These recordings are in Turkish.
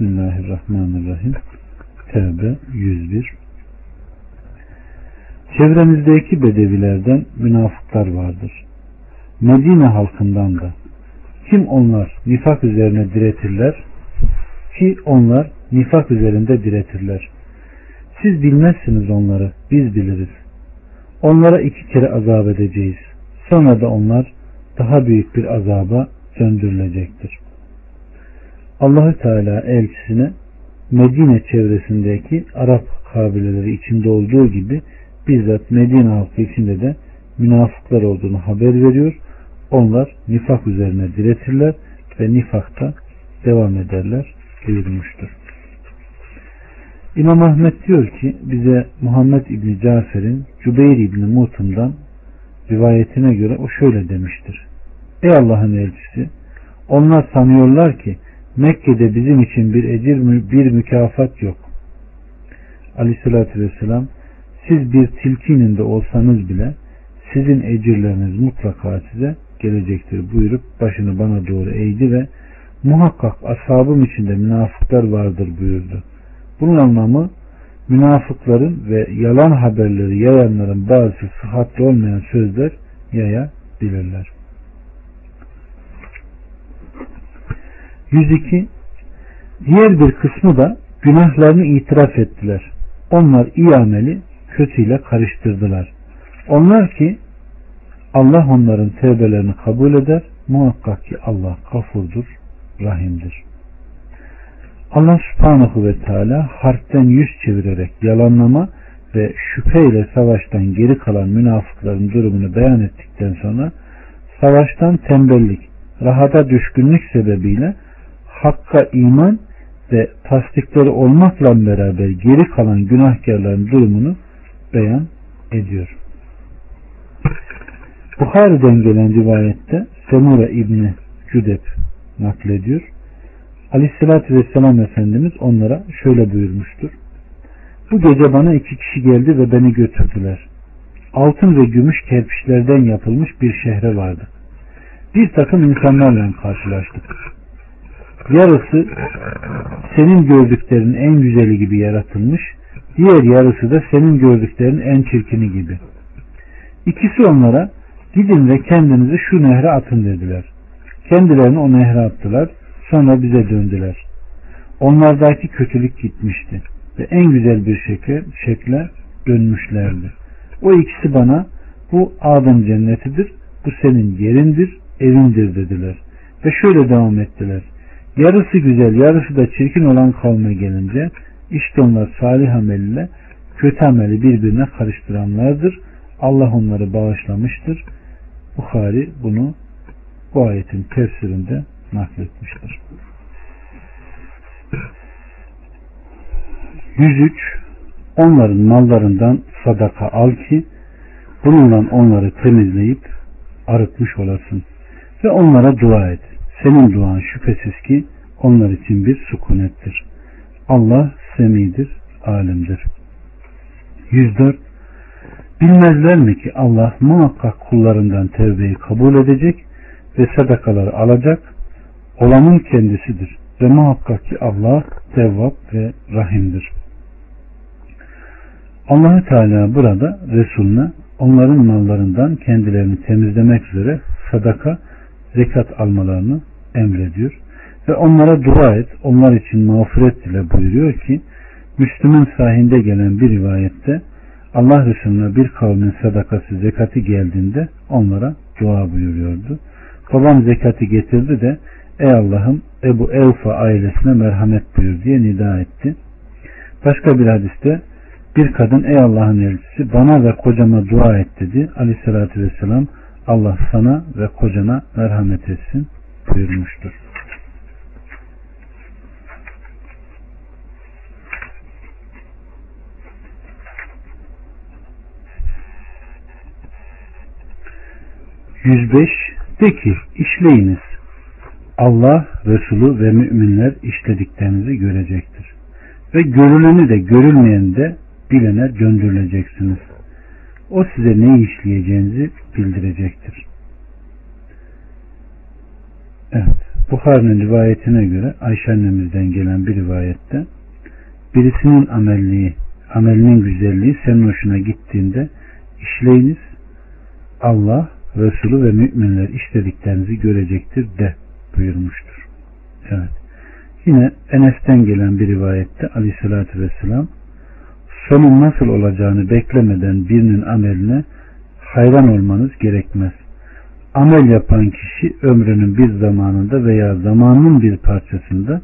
Bismillahirrahmanirrahim. Tevbe 101 Çevrenizdeki bedevilerden münafıklar vardır. Medine halkından da. Kim onlar nifak üzerine diretirler ki onlar nifak üzerinde diretirler. Siz bilmezsiniz onları, biz biliriz. Onlara iki kere azap edeceğiz. Sonra da onlar daha büyük bir azaba döndürülecektir. Allahü Teala elçisine Medine çevresindeki Arap kabileleri içinde olduğu gibi bizzat Medine halkı içinde de münafıklar olduğunu haber veriyor. Onlar nifak üzerine diretirler ve nifakta devam ederler buyurmuştur. İmam Ahmet diyor ki bize Muhammed İbni Cafer'in Cübeyr İbni Mutum'dan rivayetine göre o şöyle demiştir. Ey Allah'ın elçisi onlar sanıyorlar ki Mekke'de bizim için bir ecir bir mükafat yok. Aleyhissalatü vesselam siz bir tilkinin de olsanız bile sizin ecirleriniz mutlaka size gelecektir buyurup başını bana doğru eğdi ve muhakkak ashabım içinde münafıklar vardır buyurdu. Bunun anlamı münafıkların ve yalan haberleri yayanların bazı sıhhatli olmayan sözler yayabilirler. 102 Diğer bir kısmı da günahlarını itiraf ettiler. Onlar iyi ameli kötüyle karıştırdılar. Onlar ki Allah onların tevbelerini kabul eder. Muhakkak ki Allah kafurdur, rahimdir. Allah subhanahu ve teala harpten yüz çevirerek yalanlama ve şüpheyle savaştan geri kalan münafıkların durumunu beyan ettikten sonra savaştan tembellik, rahata düşkünlük sebebiyle hakka iman ve tasdikleri olmakla beraber geri kalan günahkarların durumunu beyan ediyor. Bukhari'den gelen rivayette Semure İbni Cüdep naklediyor. Aleyhissalatü Vesselam Efendimiz onlara şöyle buyurmuştur. Bu gece bana iki kişi geldi ve beni götürdüler. Altın ve gümüş kerpiçlerden yapılmış bir şehre vardı. Bir takım insanlarla karşılaştık. Yarısı senin gördüklerin en güzeli gibi yaratılmış, diğer yarısı da senin gördüklerin en çirkini gibi. İkisi onlara gidin ve kendinizi şu nehre atın dediler. Kendilerini o nehre attılar. Sonra bize döndüler. Onlardaki kötülük gitmişti ve en güzel bir şekle, şekle dönmüşlerdi. O ikisi bana bu Adem cennetidir, bu senin yerindir, evindir dediler. Ve şöyle devam ettiler. Yarısı güzel, yarısı da çirkin olan kavme gelince işte onlar salih ameliyle kötü ameli birbirine karıştıranlardır. Allah onları bağışlamıştır. Bukhari bunu bu ayetin tefsirinde nakletmiştir. 103 Onların mallarından sadaka al ki bununla onları temizleyip arıtmış olasın ve onlara dua et. Senin duan şüphesiz ki onlar için bir sukunettir. Allah semidir, alimdir. 104 Bilmezler mi ki Allah muhakkak kullarından tevbeyi kabul edecek ve sadakaları alacak olanın kendisidir ve muhakkak ki Allah tevvap ve rahimdir. Allahü Teala burada Resulüne onların mallarından kendilerini temizlemek üzere sadaka, zekat almalarını emrediyor. Ve onlara dua et, onlar için mağfiret dile buyuruyor ki Müslüm'ün sahinde gelen bir rivayette Allah Resulüne bir kavmin sadakası zekati geldiğinde onlara dua buyuruyordu. Babam zekati getirdi de ey Allah'ım Ebu Evfa ailesine merhamet buyur diye nida etti. Başka bir hadiste bir kadın ey Allah'ın elçisi bana ve kocama dua et dedi. Aleyhissalatü vesselam Allah sana ve kocana merhamet etsin buyurmuştur. 105 De ki işleyiniz. Allah, Resulü ve müminler işlediklerinizi görecektir. Ve görüleni de görülmeyeni de bilene döndürüleceksiniz. O size ne işleyeceğinizi bildirecektir. Evet. Bukhari'nin rivayetine göre Ayşe annemizden gelen bir rivayette birisinin amelliği, amelinin güzelliği senin hoşuna gittiğinde işleyiniz Allah, Resulü ve müminler işlediklerinizi görecektir de buyurmuştur. Evet. Yine Enes'ten gelen bir rivayette aleyhissalatü vesselam sonun nasıl olacağını beklemeden birinin ameline hayran olmanız gerekmez. Amel yapan kişi ömrünün bir zamanında veya zamanının bir parçasında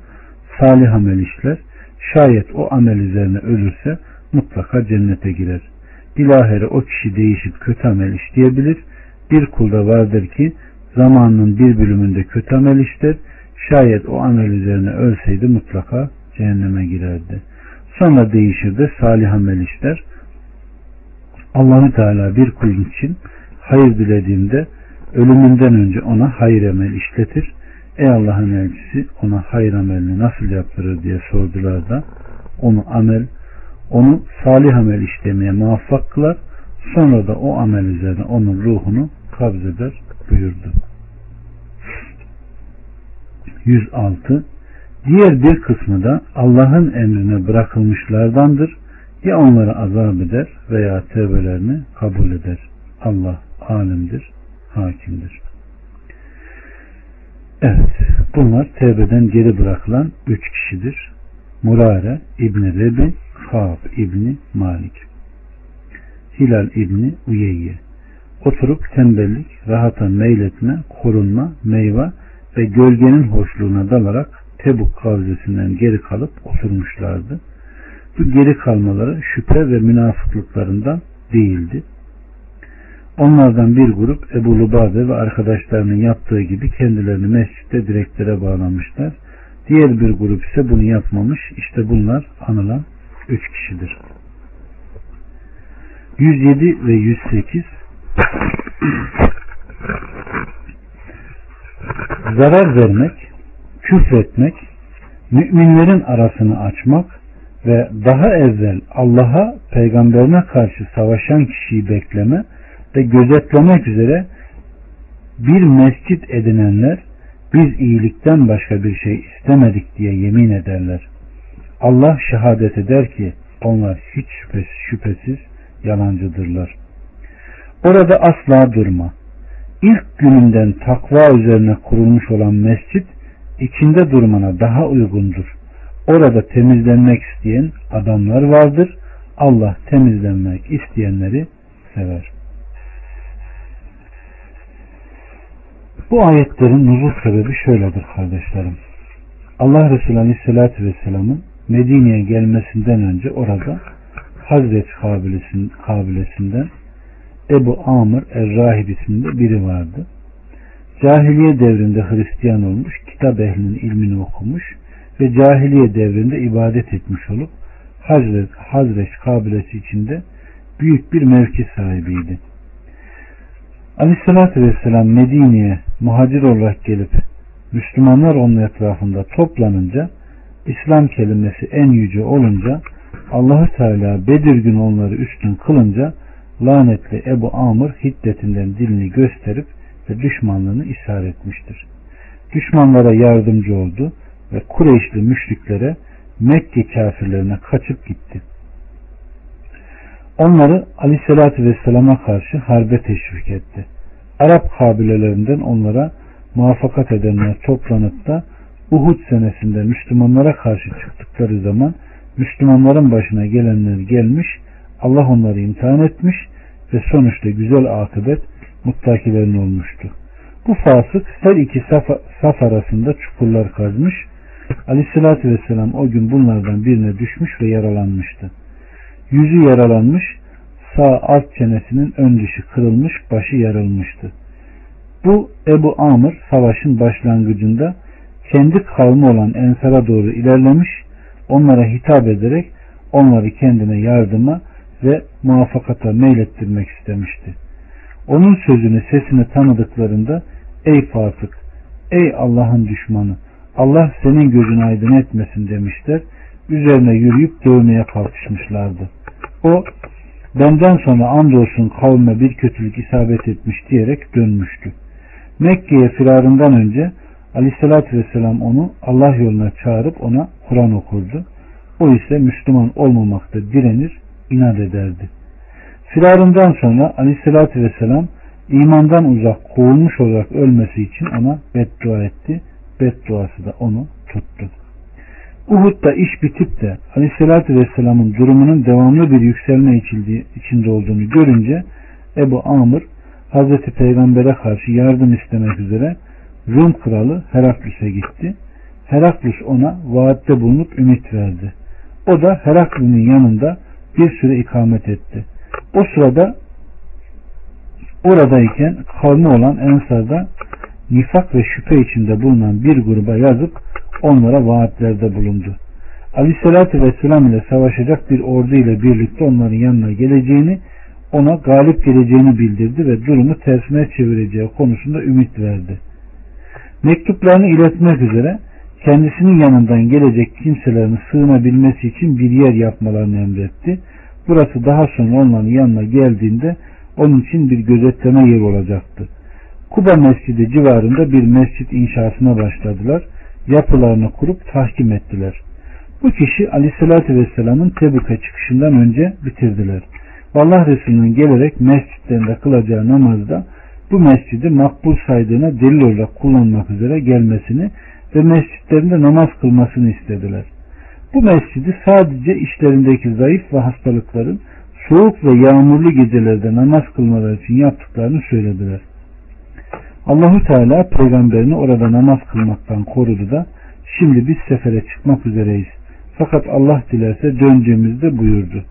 salih amel işler. Şayet o amel üzerine ölürse mutlaka cennete girer. Bilahare o kişi değişip kötü amel işleyebilir. Bir kulda vardır ki zamanının bir bölümünde kötü amel işler. Şayet o amel üzerine ölseydi mutlaka cehenneme girerdi. Sonra değişir de salih amel işler. Allahü Teala bir kul için hayır dilediğinde ölümünden önce ona hayır amel işletir. Ey Allah'ın elçisi ona hayır amelini nasıl yaptırır diye sordular da onu amel onu salih amel işlemeye muvaffak kılar. Sonra da o amel üzerine onun ruhunu kabzeder buyurdu. 106 Diğer bir kısmı da Allah'ın emrine bırakılmışlardandır. Ya onları azap eder veya tevbelerini kabul eder. Allah alimdir, hakimdir. Evet, bunlar tevbeden geri bırakılan üç kişidir. Murare İbni Rebi, Kaab İbni Malik. Hilal İbni Uyeyye. Oturup tembellik, rahata meyletme, korunma, meyve ve gölgenin hoşluğuna dalarak Tebuk kavzesinden geri kalıp oturmuşlardı. Bu geri kalmaları şüphe ve münafıklıklarından değildi. Onlardan bir grup Ebu Lubade ve arkadaşlarının yaptığı gibi kendilerini mescitte direklere bağlamışlar. Diğer bir grup ise bunu yapmamış. İşte bunlar anılan üç kişidir. 107 ve 108 zarar vermek, küfretmek, müminlerin arasını açmak ve daha evvel Allah'a peygamberine karşı savaşan kişiyi bekleme ve gözetlemek üzere bir mescit edinenler biz iyilikten başka bir şey istemedik diye yemin ederler. Allah şehadet eder ki onlar hiç şüphesiz, şüphesiz yalancıdırlar. Orada asla durma. İlk gününden takva üzerine kurulmuş olan mescit içinde durmana daha uygundur. Orada temizlenmek isteyen adamlar vardır. Allah temizlenmek isteyenleri sever. Bu ayetlerin nuzul sebebi şöyledir kardeşlerim. Allah Resulü Aleyhisselatü Vesselam'ın Medine'ye gelmesinden önce orada Hazret kabilesinden Ebu Amr Er-Rahib isimli biri vardı. Cahiliye devrinde Hristiyan olmuş, kitap ehlinin ilmini okumuş ve cahiliye devrinde ibadet etmiş olup Hazret, Hazreç kabilesi içinde büyük bir mevki sahibiydi. Aleyhissalatü Vesselam Medine'ye muhacir olarak gelip Müslümanlar onun etrafında toplanınca İslam kelimesi en yüce olunca Allahü Teala Bedir günü onları üstün kılınca lanetli Ebu Amr hiddetinden dilini gösterip ve düşmanlığını ishar etmiştir. Düşmanlara yardımcı oldu ve Kureyşli müşriklere Mekke kafirlerine kaçıp gitti. Onları Aleyhisselatü Vesselam'a karşı harbe teşvik etti. Arap kabilelerinden onlara muvaffakat edenler toplanıp da Uhud senesinde Müslümanlara karşı çıktıkları zaman Müslümanların başına gelenler gelmiş, Allah onları imtihan etmiş ve sonuçta güzel akıbet muttakilerin olmuştu. Bu fasık her iki saf, saf arasında çukurlar kazmış. Aleyhissalatü vesselam o gün bunlardan birine düşmüş ve yaralanmıştı. Yüzü yaralanmış, sağ alt çenesinin ön dışı kırılmış, başı yarılmıştı. Bu Ebu Amr savaşın başlangıcında kendi kavmi olan Ensar'a doğru ilerlemiş, onlara hitap ederek onları kendine yardıma ve muvaffakata meylettirmek istemişti. Onun sözünü sesini tanıdıklarında ey fasık, ey Allah'ın düşmanı, Allah senin gözünü aydın etmesin demişler. Üzerine yürüyüp dövmeye kalkışmışlardı. O benden sonra andolsun kavme bir kötülük isabet etmiş diyerek dönmüştü. Mekke'ye firarından önce Aleyhissalatü vesselam onu Allah yoluna çağırıp ona Kur'an okurdu. O ise Müslüman olmamakta direnir, inat ederdi. Firarından sonra Aleyhissalatü vesselam imandan uzak kovulmuş olarak ölmesi için ona beddua etti. Bedduası da onu tuttu. Uhud'da iş bitip de Aleyhisselatü Vesselam'ın durumunun devamlı bir yükselme içinde olduğunu görünce Ebu Amr Hazreti Peygamber'e karşı yardım istemek üzere Rum kralı Heraklüs'e gitti. Heraklüs ona vaatte bulunup ümit verdi. O da Heraklüs'ün yanında bir süre ikamet etti. O sırada oradayken kavmi olan Ensar'da nifak ve şüphe içinde bulunan bir gruba yazıp onlara vaatlerde bulundu. Aleyhissalatü Vesselam ile savaşacak bir ordu ile birlikte onların yanına geleceğini, ona galip geleceğini bildirdi ve durumu tersine çevireceği konusunda ümit verdi. Mektuplarını iletmek üzere kendisinin yanından gelecek kimselerin sığınabilmesi için bir yer yapmalarını emretti. Burası daha sonra onların yanına geldiğinde onun için bir gözetleme yeri olacaktı. Kuba Mescidi civarında bir mescit inşasına başladılar. Yapılarını kurup tahkim ettiler. Bu kişi Aleyhisselatü Vesselam'ın Tebük'e çıkışından önce bitirdiler. Allah Resulü'nün gelerek mescitlerinde kılacağı namazda bu mescidi makbul saydığına delil olarak kullanmak üzere gelmesini ve mescitlerinde namaz kılmasını istediler. Bu mescidi sadece işlerindeki zayıf ve hastalıkların soğuk ve yağmurlu gecelerde namaz kılmaları için yaptıklarını söylediler. Allahu Teala peygamberini orada namaz kılmaktan korudu da şimdi biz sefere çıkmak üzereyiz. Fakat Allah dilerse döneceğimizde buyurdu.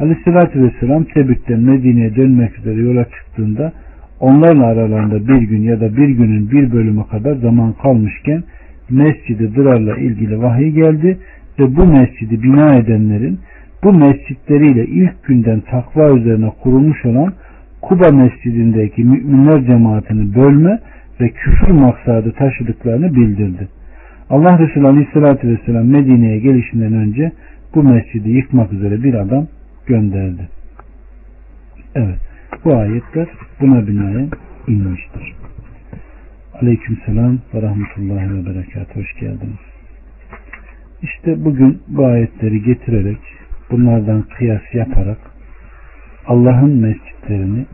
Aleyhissalatü Vesselam Tebük'ten Medine'ye dönmek üzere yola çıktığında onlarla aralarında bir gün ya da bir günün bir bölümü kadar zaman kalmışken mescidi ilgili vahiy geldi ve bu mescidi bina edenlerin bu mescitleriyle ilk günden takva üzerine kurulmuş olan Kuba mescidindeki müminler cemaatini bölme ve küfür maksadı taşıdıklarını bildirdi. Allah Resulü Aleyhisselatü Vesselam Medine'ye gelişinden önce bu mescidi yıkmak üzere bir adam gönderdi. Evet. Bu ayetler buna binaen inmiştir. Aleyküm selam ve rahmetullahi ve berekat. Hoş geldiniz. İşte bugün bu ayetleri getirerek bunlardan kıyas yaparak Allah'ın mescitlerini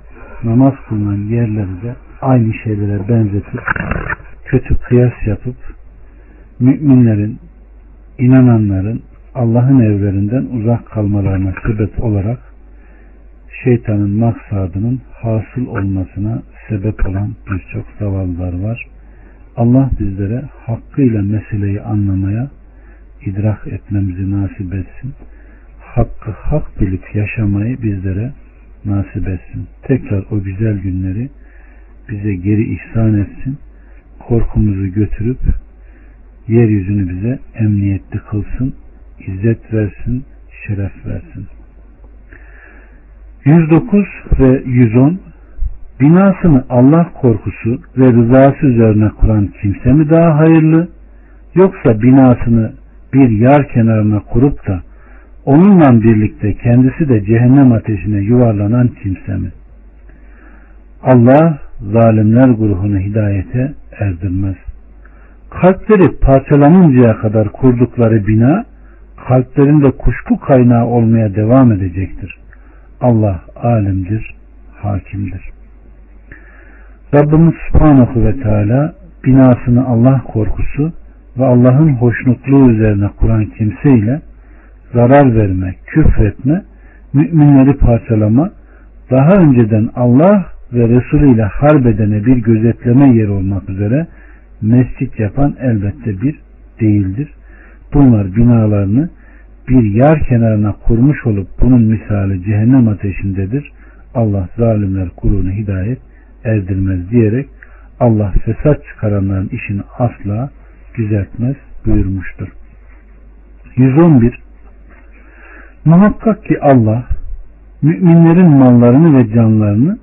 namaz kılınan yerleri de aynı şeylere benzetip kötü kıyas yapıp müminlerin, inananların Allah'ın evlerinden uzak kalmalarına sebep olarak şeytanın maksadının hasıl olmasına sebep olan birçok zavallılar var. Allah bizlere hakkıyla meseleyi anlamaya, idrak etmemizi nasip etsin. Hakkı hak bilip yaşamayı bizlere nasip etsin. Tekrar o güzel günleri bize geri ihsan etsin. Korkumuzu götürüp yeryüzünü bize emniyetli kılsın. İzzet versin, şeref versin. 109 ve 110 binasını Allah korkusu ve rızası üzerine kuran kimse mi daha hayırlı yoksa binasını bir yar kenarına kurup da onunla birlikte kendisi de cehennem ateşine yuvarlanan kimse mi? Allah zalimler grubunu hidayete erdirmez. Kalpleri parçalanıncaya kadar kurdukları bina kalplerinde kuşku kaynağı olmaya devam edecektir. Allah alimdir, hakimdir. Rabbimiz Subhanahu ve Teala binasını Allah korkusu ve Allah'ın hoşnutluğu üzerine kuran kimseyle zarar verme, küfretme, müminleri parçalama, daha önceden Allah ve Resulü ile harbedene bir gözetleme yeri olmak üzere mescit yapan elbette bir değildir. Bunlar binalarını bir yar kenarına kurmuş olup bunun misali cehennem ateşindedir. Allah zalimler kurunu hidayet erdirmez diyerek Allah fesat çıkaranların işini asla düzeltmez buyurmuştur. 111 Muhakkak ki Allah müminlerin mallarını ve canlarını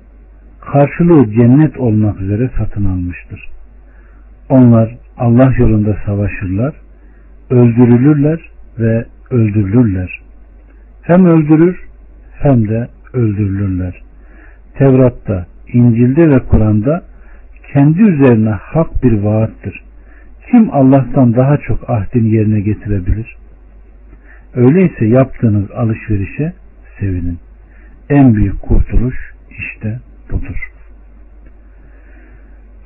karşılığı cennet olmak üzere satın almıştır. Onlar Allah yolunda savaşırlar, öldürülürler ve öldürülürler. Hem öldürür hem de öldürülürler. Tevrat'ta, İncil'de ve Kur'an'da kendi üzerine hak bir vaattır. Kim Allah'tan daha çok ahdini yerine getirebilir? Öyleyse yaptığınız alışverişe sevinin. En büyük kurtuluş işte budur.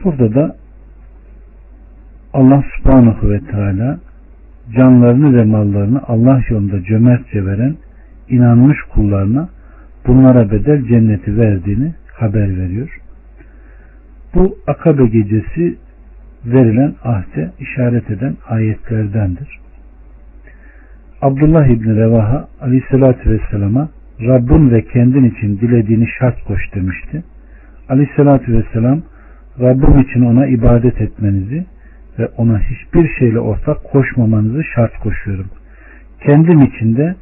Burada da Allah subhanahu ve teala canlarını ve mallarını Allah yolunda cömertçe veren inanmış kullarına bunlara bedel cenneti verdiğini haber veriyor. Bu Akabe gecesi verilen ahde işaret eden ayetlerdendir. Abdullah İbni Revaha aleyhissalatü vesselama Rabbin ve kendin için dilediğini şart koş demişti. Aleyhissalatü vesselam Rabbim için ona ibadet etmenizi ve ona hiçbir şeyle ortak koşmamanızı şart koşuyorum. Kendim için de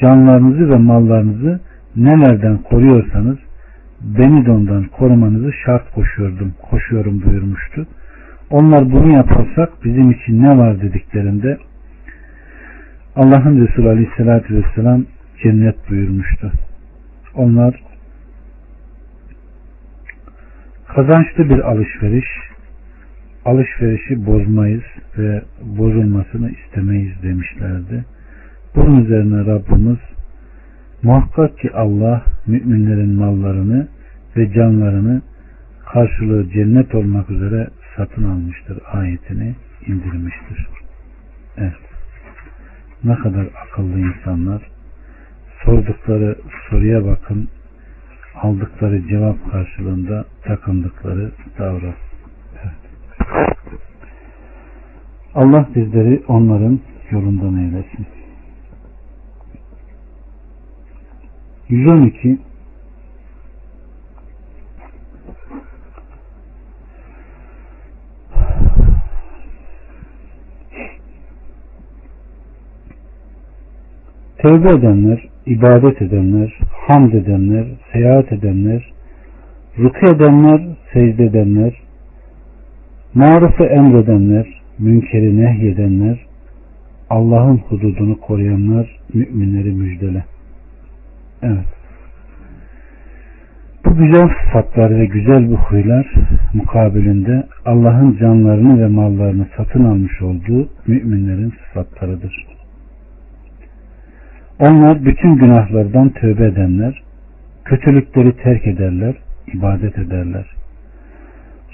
canlarınızı ve mallarınızı nelerden koruyorsanız beni de ondan korumanızı şart koşuyordum, koşuyorum buyurmuştu. Onlar bunu yaparsak bizim için ne var dediklerinde Allah'ın Resulü Aleyhisselatü Vesselam cennet buyurmuştu. Onlar kazançlı bir alışveriş, alışverişi bozmayız ve bozulmasını istemeyiz demişlerdi. Bunun üzerine Rabbimiz muhakkak ki Allah müminlerin mallarını ve canlarını karşılığı cennet olmak üzere satın almıştır ayetini indirmiştir. Evet. Ne kadar akıllı insanlar sordukları soruya bakın aldıkları cevap karşılığında takındıkları davra. Evet. Allah bizleri onların yolundan eylesin. 112 Tevbe edenler, ibadet edenler, hamd edenler, seyahat edenler, rükü edenler, secde edenler, marufu emredenler, münkeri nehyedenler, Allah'ın hududunu koruyanlar, müminleri müjdele. Evet. Bu güzel sıfatlar ve güzel bu huylar mukabilinde Allah'ın canlarını ve mallarını satın almış olduğu müminlerin sıfatlarıdır. Onlar bütün günahlardan tövbe edenler, kötülükleri terk ederler, ibadet ederler.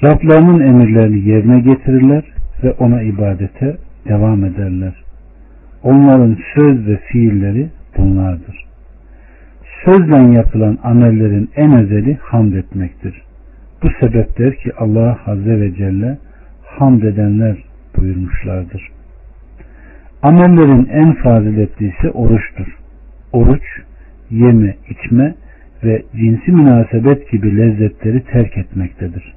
Rablarının emirlerini yerine getirirler ve ona ibadete devam ederler. Onların söz ve fiilleri bunlardır. Sözle yapılan amellerin en özeli hamd etmektir. Bu sebepler ki Allah Azze ve Celle hamd edenler buyurmuşlardır. Amellerin en faziletli ise oruçtur. Oruç, yeme, içme ve cinsi münasebet gibi lezzetleri terk etmektedir.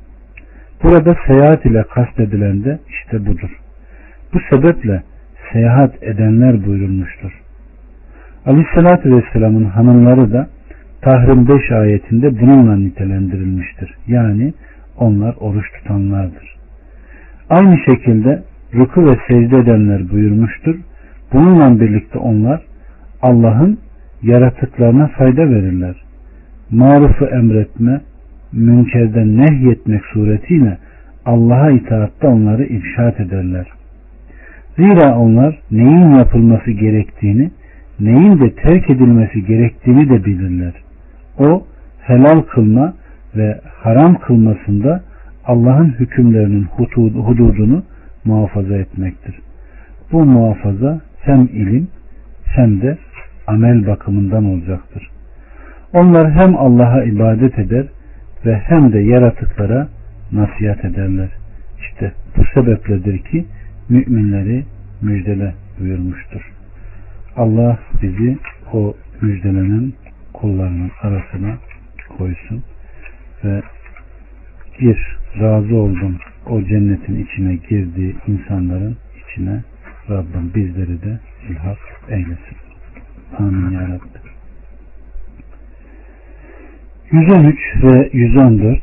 Burada seyahat ile kastedilen de işte budur. Bu sebeple seyahat edenler buyurulmuştur. Aleyhissalatü Vesselam'ın hanımları da Tahrim 5 ayetinde bununla nitelendirilmiştir. Yani onlar oruç tutanlardır. Aynı şekilde ruku ve secde edenler buyurmuştur. Bununla birlikte onlar Allah'ın yaratıklarına fayda verirler. Marufu emretme, münkerden nehyetmek suretiyle Allah'a itaatte onları irşat ederler. Zira onlar neyin yapılması gerektiğini neyin de terk edilmesi gerektiğini de bilirler. O helal kılma ve haram kılmasında Allah'ın hükümlerinin hududunu muhafaza etmektir. Bu muhafaza hem ilim hem de amel bakımından olacaktır. Onlar hem Allah'a ibadet eder ve hem de yaratıklara nasihat ederler. İşte bu sebepledir ki müminleri müjdele buyurmuştur. Allah bizi o müjdelenen kullarının arasına koysun ve gir razı oldum o cennetin içine girdiği insanların içine Rabbim bizleri de ilhak eylesin. Amin ya Rabbi. 113 ve 114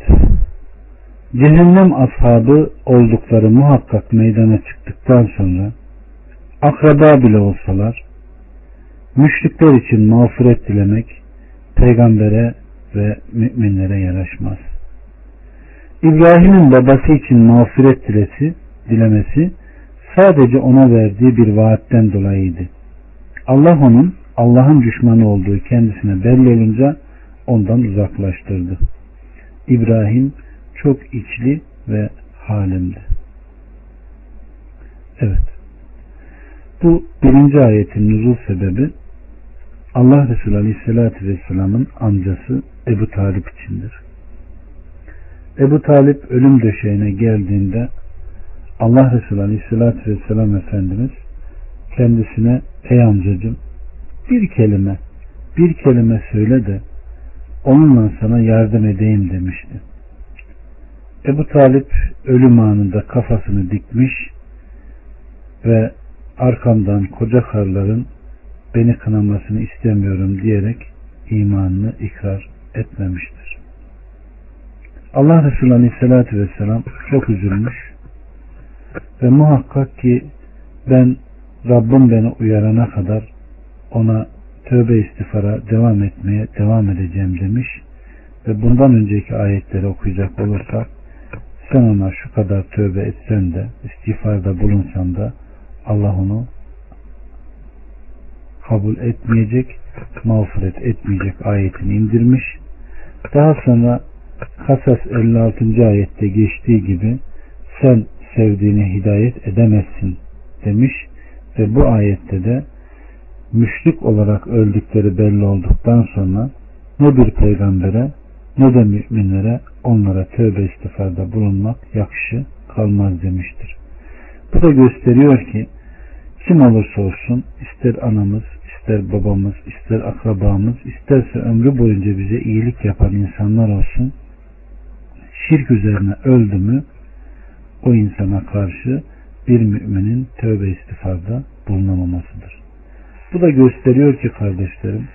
Cehennem ashabı oldukları muhakkak meydana çıktıktan sonra akraba bile olsalar Müşrikler için mağfiret dilemek peygambere ve müminlere yaraşmaz. İbrahim'in babası için mağfiret dilesi, dilemesi sadece ona verdiği bir vaatten dolayıydı. Allah onun Allah'ın düşmanı olduğu kendisine belli olunca ondan uzaklaştırdı. İbrahim çok içli ve halimdi. Evet. Bu birinci ayetin nüzul sebebi Allah Resulü Aleyhisselatü Vesselam'ın amcası Ebu Talip içindir. Ebu Talip ölüm döşeğine geldiğinde Allah Resulü Aleyhisselatü Vesselam Efendimiz kendisine ey amcacım bir kelime bir kelime söyle de onunla sana yardım edeyim demişti. Ebu Talip ölüm anında kafasını dikmiş ve arkamdan koca karların beni kınamasını istemiyorum diyerek imanını ikrar etmemiştir. Allah Resulü Aleyhisselatü Vesselam çok üzülmüş ve muhakkak ki ben Rabbim beni uyarana kadar ona tövbe istifara devam etmeye devam edeceğim demiş ve bundan önceki ayetleri okuyacak olursak sen ona şu kadar tövbe etsen de istiğfarda bulunsan da Allah onu kabul etmeyecek, mağfiret etmeyecek ayetini indirmiş. Daha sonra Kasas 56. ayette geçtiği gibi sen sevdiğine hidayet edemezsin demiş ve bu ayette de müşrik olarak öldükleri belli olduktan sonra ne bir peygambere ne de müminlere onlara tövbe istifarda bulunmak yakışı kalmaz demiştir. Bu da gösteriyor ki kim olursa olsun ister anamız, ister babamız, ister akrabamız, isterse ömrü boyunca bize iyilik yapan insanlar olsun şirk üzerine öldü mü o insana karşı bir müminin tövbe istifarda bulunamamasıdır. Bu da gösteriyor ki kardeşlerim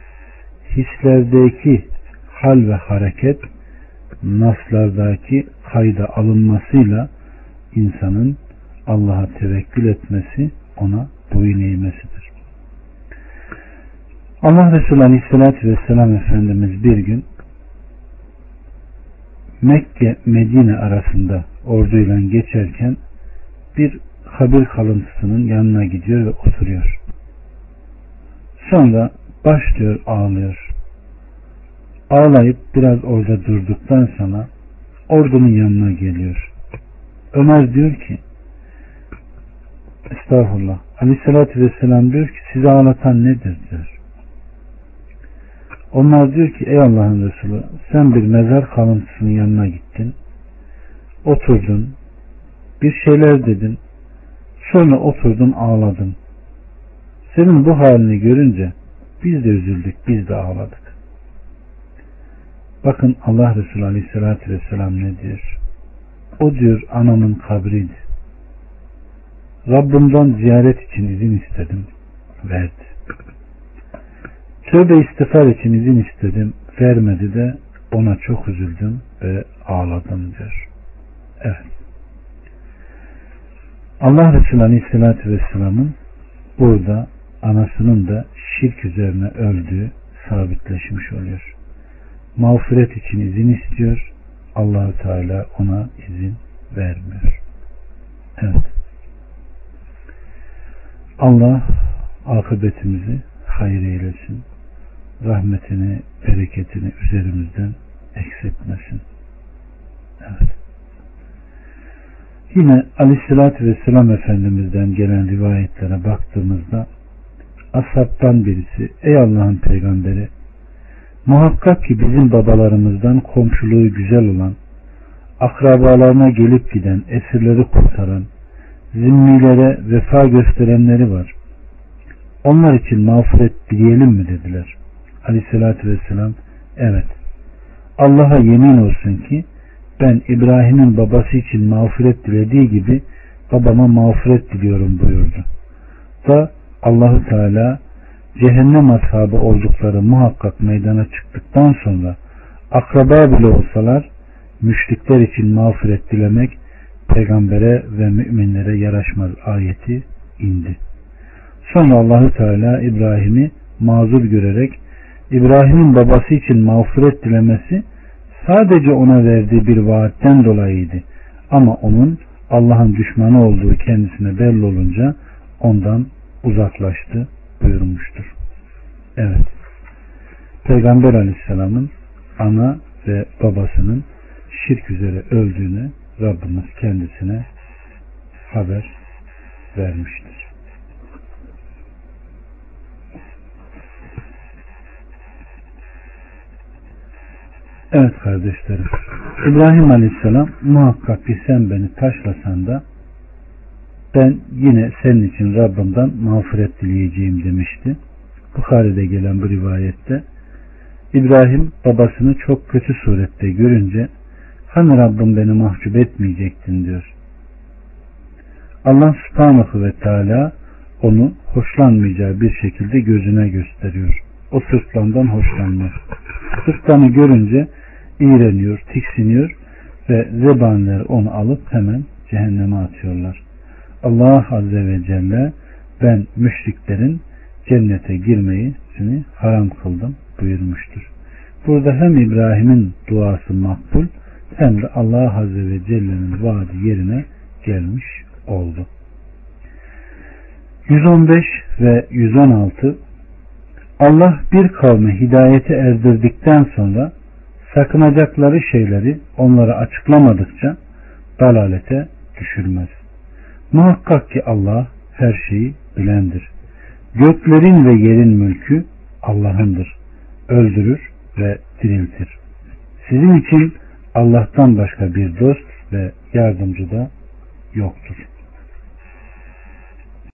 hislerdeki hal ve hareket naslardaki kayda alınmasıyla insanın Allah'a tevekkül etmesi, ona boyun eğmesidir. Allah Resulü Aleyhisselatü Vesselam Efendimiz bir gün Mekke Medine arasında orduyla geçerken bir kabir kalıntısının yanına gidiyor ve oturuyor. Sonra başlıyor ağlıyor. Ağlayıp biraz orada durduktan sonra ordunun yanına geliyor. Ömer diyor ki Estağfurullah. Aleyhissalatü Vesselam diyor ki sizi ağlatan nedir diyor. Onlar diyor ki ey Allah'ın Resulü sen bir mezar kalıntısının yanına gittin. Oturdun. Bir şeyler dedin. Sonra oturdun ağladın. Senin bu halini görünce biz de üzüldük, biz de ağladık. Bakın Allah Resulü Aleyhisselatü Vesselam ne diyor? O diyor anamın kabriydi. Rabbimden ziyaret için izin istedim. Verdi. Tövbe istiğfar için izin istedim. Vermedi de ona çok üzüldüm ve ağladım diyor. Evet. Allah Resulü Aleyhisselatü Vesselam'ın burada anasının da şirk üzerine öldüğü sabitleşmiş oluyor. Mağfiret için izin istiyor. allah Teala ona izin vermiyor. Evet. Allah akıbetimizi hayır eylesin. Rahmetini, bereketini üzerimizden eksiltmesin. Evet. Yine Aleyhisselatü Vesselam Efendimiz'den gelen rivayetlere baktığımızda ashabtan birisi ey Allah'ın peygamberi muhakkak ki bizim babalarımızdan komşuluğu güzel olan akrabalarına gelip giden esirleri kurtaran zimmilere vefa gösterenleri var. Onlar için mağfiret dileyelim mi dediler. Aleyhissalatü vesselam evet Allah'a yemin olsun ki ben İbrahim'in babası için mağfiret dilediği gibi babama mağfiret diliyorum buyurdu. Da Allahu Teala cehennem ashabı oldukları muhakkak meydana çıktıktan sonra akraba bile olsalar müşrikler için mağfiret dilemek peygambere ve müminlere yaraşmaz ayeti indi. Sonra Allahu Teala İbrahim'i mazur görerek İbrahim'in babası için mağfiret dilemesi sadece ona verdiği bir vaatten dolayıydı. Ama onun Allah'ın düşmanı olduğu kendisine belli olunca ondan uzaklaştı buyurmuştur. Evet. Peygamber aleyhisselamın ana ve babasının şirk üzere öldüğünü Rabbimiz kendisine haber vermiştir. Evet kardeşlerim. İbrahim Aleyhisselam muhakkak ki sen beni taşlasan da ben yine senin için Rabbimden mağfiret dileyeceğim demişti. Bukhari'de gelen bu rivayette İbrahim babasını çok kötü surette görünce hani Rabbim beni mahcup etmeyecektin diyor. Allah subhanahu ve teala onu hoşlanmayacağı bir şekilde gözüne gösteriyor. O sırtlandan hoşlanmıyor. Sırtlanı görünce iğreniyor, tiksiniyor ve zebaniler onu alıp hemen cehenneme atıyorlar. Allah Azze ve Celle ben müşriklerin cennete girmeyi seni haram kıldım buyurmuştur. Burada hem İbrahim'in duası makbul hem de Allah Azze ve Celle'nin vaadi yerine gelmiş oldu. 115 ve 116 Allah bir kavme hidayete erdirdikten sonra sakınacakları şeyleri onlara açıklamadıkça dalalete düşürmez. Muhakkak ki Allah her şeyi bilendir. Göklerin ve yerin mülkü Allah'ındır. Öldürür ve diriltir. Sizin için Allah'tan başka bir dost ve yardımcı da yoktur.